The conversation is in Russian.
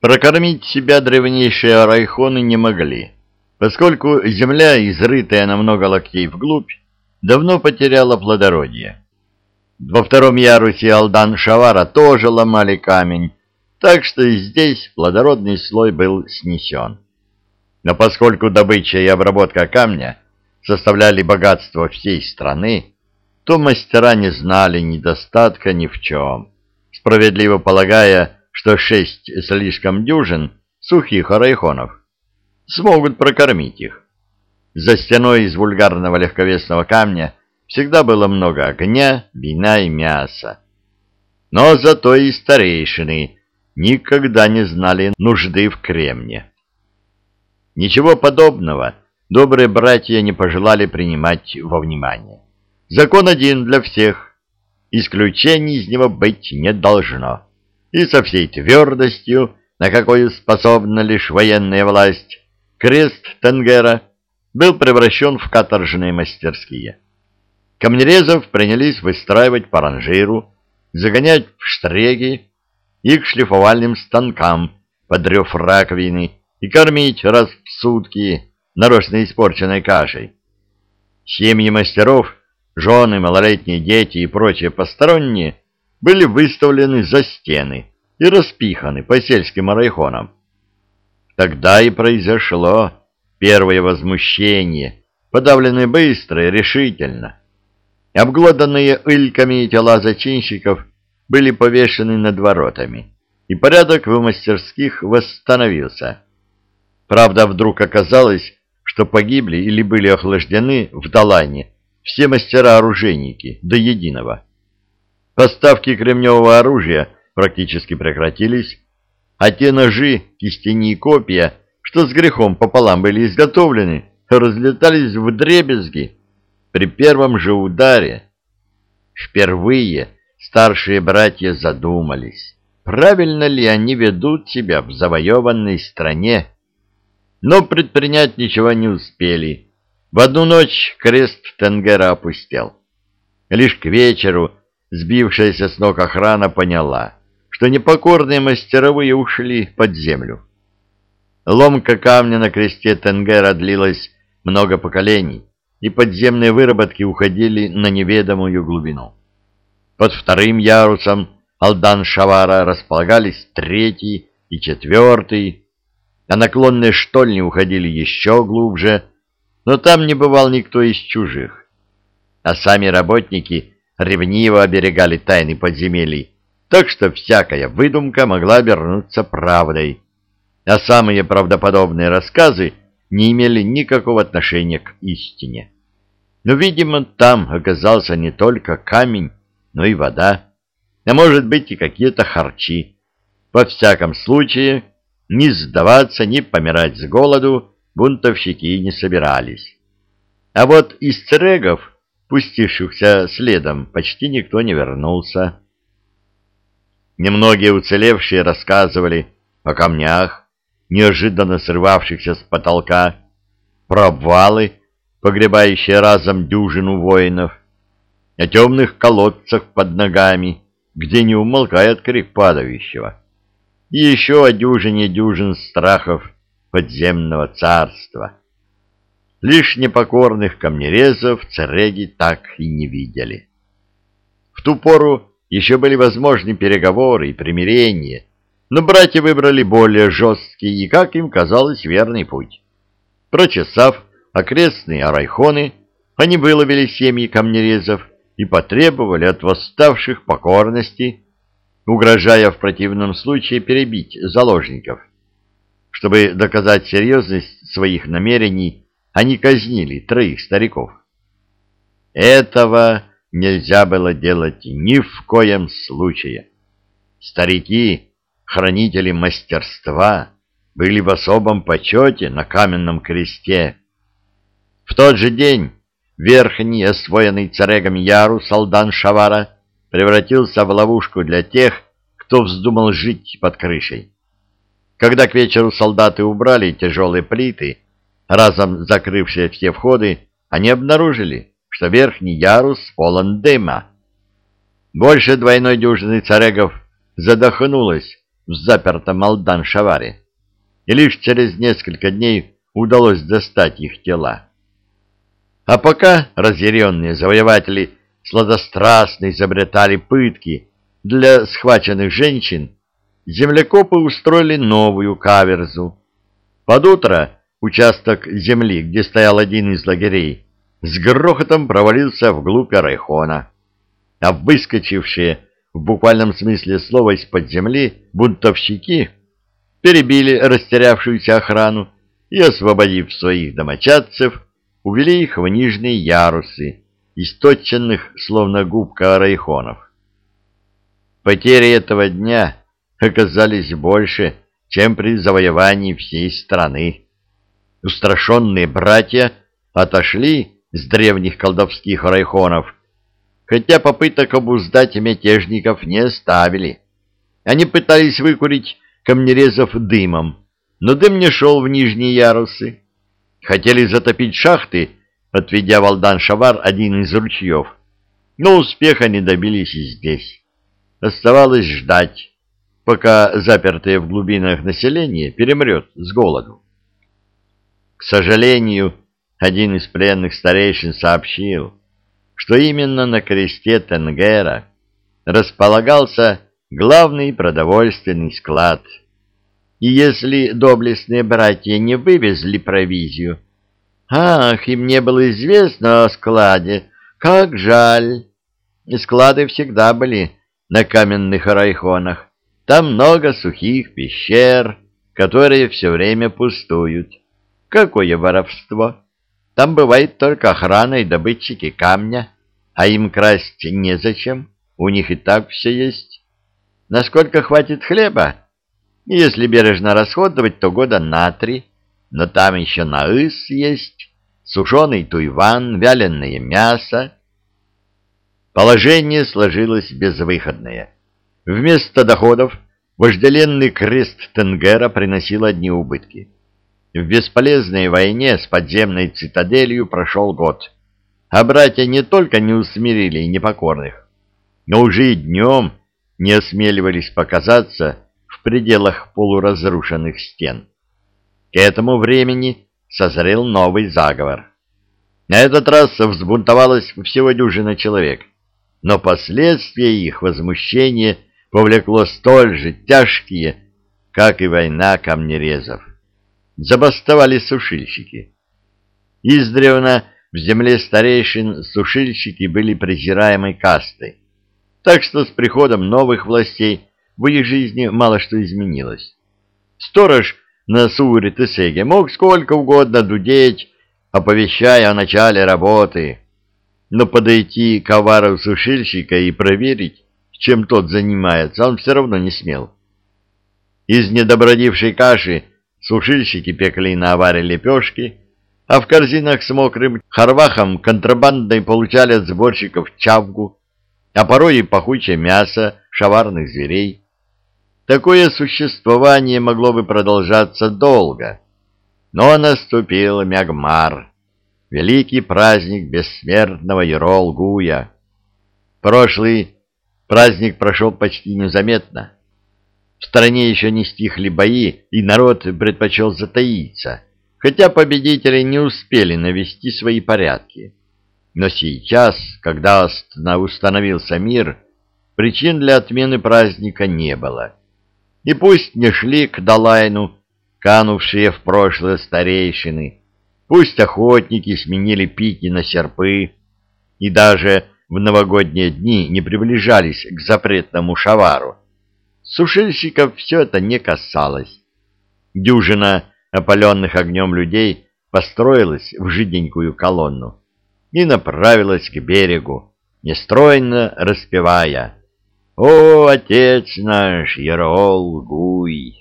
Прокормить себя древнейшие райхоны не могли, поскольку земля, изрытая на много локтей вглубь, давно потеряла плодородие. Во втором ярусе Алдан-Шавара тоже ломали камень, так что и здесь плодородный слой был снесен. Но поскольку добыча и обработка камня составляли богатство всей страны, то мастера не знали недостатка ни в чем, справедливо полагая, что шесть слишком дюжин сухих арайхонов смогут прокормить их. За стеной из вульгарного легковесного камня всегда было много огня, вина и мяса. Но зато и старейшины никогда не знали нужды в кремне. Ничего подобного добрые братья не пожелали принимать во внимание. Закон один для всех, исключений из него быть не должно. И со всей твердостью, на какую способна лишь военная власть, крест Тенгера был превращен в каторжные мастерские. Камнерезов принялись выстраивать по ранжиру, загонять в штреги и к шлифовальным станкам подрев раковины и кормить раз в сутки нарочно испорченной кашей. Семьи мастеров, жены, малолетние дети и прочие посторонние были выставлены за стены и распиханы по сельским районам. Тогда и произошло первое возмущение, подавленное быстро и решительно. Обглоданные ильками тела зачинщиков были повешены над воротами, и порядок в мастерских восстановился. Правда, вдруг оказалось, что погибли или были охлаждены в Далане все мастера-оружейники до единого. Поставки кремневого оружия практически прекратились, а те ножи, кистени и копья, что с грехом пополам были изготовлены, разлетались в дребезги при первом же ударе. Впервые старшие братья задумались, правильно ли они ведут себя в завоеванной стране, но предпринять ничего не успели. В одну ночь крест Тенгера опустел. Лишь к вечеру сбившаяся с ног охрана поняла, что непокорные мастеровые ушли под землю. Ломка камня на кресте Тенгера длилась много поколений, и подземные выработки уходили на неведомую глубину. Под вторым ярусом Алдан-Шавара располагались третий и четвертый, а наклонные штольни уходили еще глубже, но там не бывал никто из чужих. А сами работники ревниво оберегали тайны подземелий, так что всякая выдумка могла обернуться правдой, а самые правдоподобные рассказы не имели никакого отношения к истине. Но, видимо, там оказался не только камень, но и вода, а может быть и какие-то харчи. Во всяком случае, ни сдаваться, ни помирать с голоду бунтовщики не собирались. А вот из црегов, пустившихся следом, почти никто не вернулся. Немногие уцелевшие рассказывали о камнях, неожиданно срывавшихся с потолка, про обвалы, погребающие разом дюжину воинов, о темных колодцах под ногами, где не умолкает крик падающего, и еще о дюжине дюжин страхов подземного царства. Лишь непокорных камнерезов цареги так и не видели. В ту пору еще были возможны переговоры и примирения, но братья выбрали более жесткий и, как им казалось, верный путь. Прочесав окрестные арайхоны, они выловили семьи камнерезов и потребовали от восставших покорности, угрожая в противном случае перебить заложников. Чтобы доказать серьезность своих намерений, они казнили троих стариков. Этого нельзя было делать ни в коем случае. Старики, хранители мастерства, были в особом почете на каменном кресте. В тот же день верхний, освоенный царегом Яру, Салдан Шавара, превратился в ловушку для тех, кто вздумал жить под крышей. Когда к вечеру солдаты убрали тяжелые плиты, разом закрывшие все входы, они обнаружили, что верхний ярус полон дыма. Больше двойной дюжины царегов задохнулось в запертом Алдан-Шаваре, и лишь через несколько дней удалось достать их тела. А пока разъяренные завоеватели сладострастно изобретали пытки для схваченных женщин, землекопы устроили новую каверзу. Под утро участок земли, где стоял один из лагерей, с грохотом провалился вглубь Арайхона, а выскочившие в буквальном смысле слова из-под земли бунтовщики перебили растерявшуюся охрану и, освободив своих домочадцев, увели их в нижние ярусы, источенных словно губка арайхонов. Потери этого дня оказались больше, чем при завоевании всей страны. Устрашенные братья отошли с древних колдовских райхонов, хотя попыток обуздать мятежников не оставили. Они пытались выкурить камнерезов дымом, но дым не шел в нижние ярусы. Хотели затопить шахты, отведя в Алдан-Шавар один из ручьев, но успеха не добились и здесь. Оставалось ждать, пока запертое в глубинах население перемрет с голоду. К сожалению, один из пленных старейшин сообщил, что именно на кресте Тенгера располагался главный продовольственный склад. И если доблестные братья не вывезли провизию, ах, им не было известно о складе, как жаль. И склады всегда были на каменных райхонах. Там много сухих пещер, которые все время пустуют. Какое воровство! Там бывает только охрана и добытчики камня, а им красть незачем, у них и так все есть. Насколько хватит хлеба? Если бережно расходовать, то года на три, но там еще наыс есть, сушеный туйван, вяленое мясо. Положение сложилось безвыходное. Вместо доходов вожделенный крест Тенгера приносил одни убытки. В бесполезной войне с подземной цитаделью прошел год, а братья не только не усмирили непокорных, но уже и днем не осмеливались показаться в пределах полуразрушенных стен. К этому времени созрел новый заговор. На этот раз взбунтовалось всего дюжина человек, но последствия их возмущения повлекло столь же тяжкие, как и война камнерезов забастовали сушильщики. Издревно в земле старейшин сушильщики были презираемой кастой, так что с приходом новых властей в их жизни мало что изменилось. Сторож на Суре-Тесеге мог сколько угодно дудеть, оповещая о начале работы, но подойти к авару сушильщика и проверить, чем тот занимается, он все равно не смел. Из недобродившей каши Сушильщики пекли на аваре лепешки, а в корзинах с мокрым харвахом контрабандой получали от сборщиков чавгу, а порой и пахучее мясо шаварных зверей. Такое существование могло бы продолжаться долго, но наступил Мягмар, великий праздник бессмертного Ерол-Гуя. Прошлый праздник прошел почти незаметно. В стране еще не стихли бои, и народ предпочел затаиться, хотя победители не успели навести свои порядки. Но сейчас, когда установился мир, причин для отмены праздника не было. И пусть не шли к Далайну, канувшие в прошлое старейшины, пусть охотники сменили пики на серпы, и даже в новогодние дни не приближались к запретному шавару, Сушильщиков все это не касалось. Дюжина опаленных огнем людей построилась в жиденькую колонну и направилась к берегу, нестройно распевая «О, отец наш, Ярол Гуй!»